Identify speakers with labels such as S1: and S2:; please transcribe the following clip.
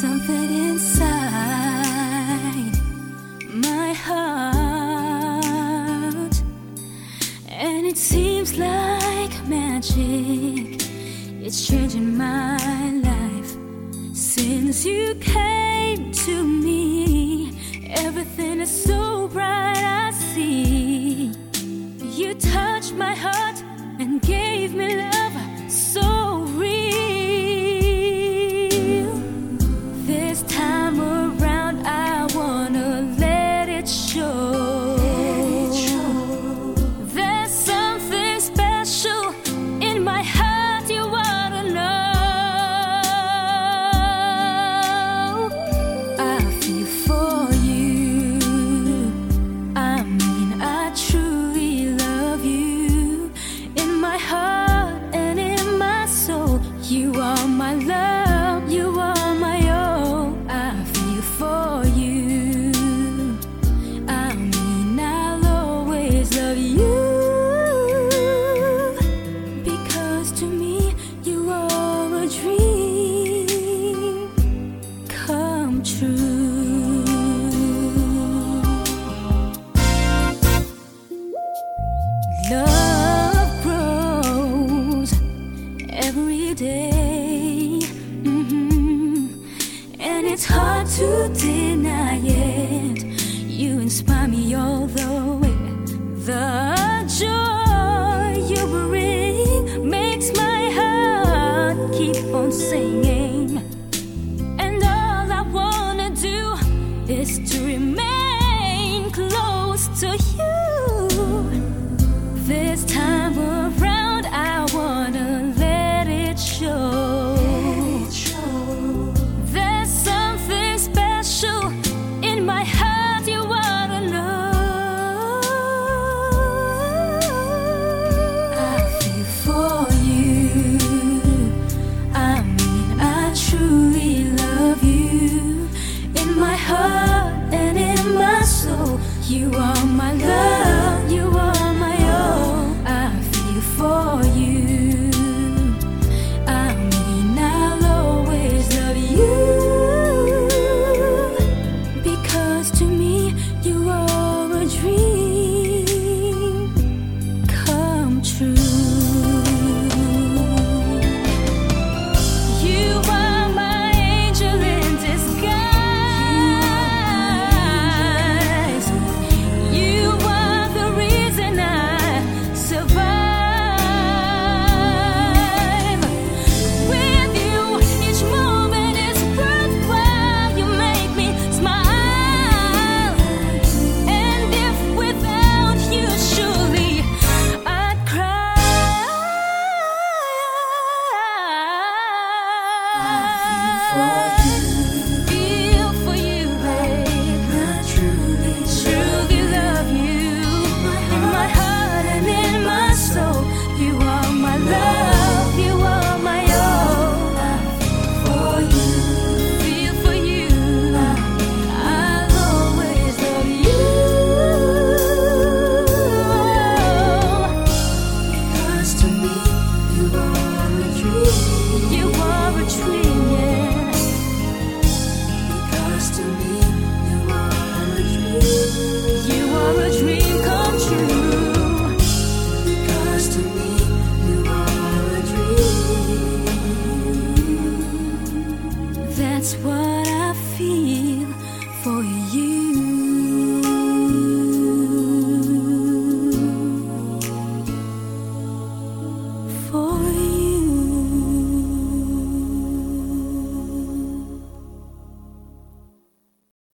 S1: something inside my heart, and it seems like magic. It's changing my life since you came to me. Everything is so bright, I see. You touched my heart and gave me love because to me, you are a dream come true. Love grows every day, Mhm. and it's hard to deny it. You inspire me all This time around, I wanna let it show. There's something special in my heart, you wanna know. I feel for you. I mean, I truly love you in my heart and in my soul. You are my love, what I feel for you.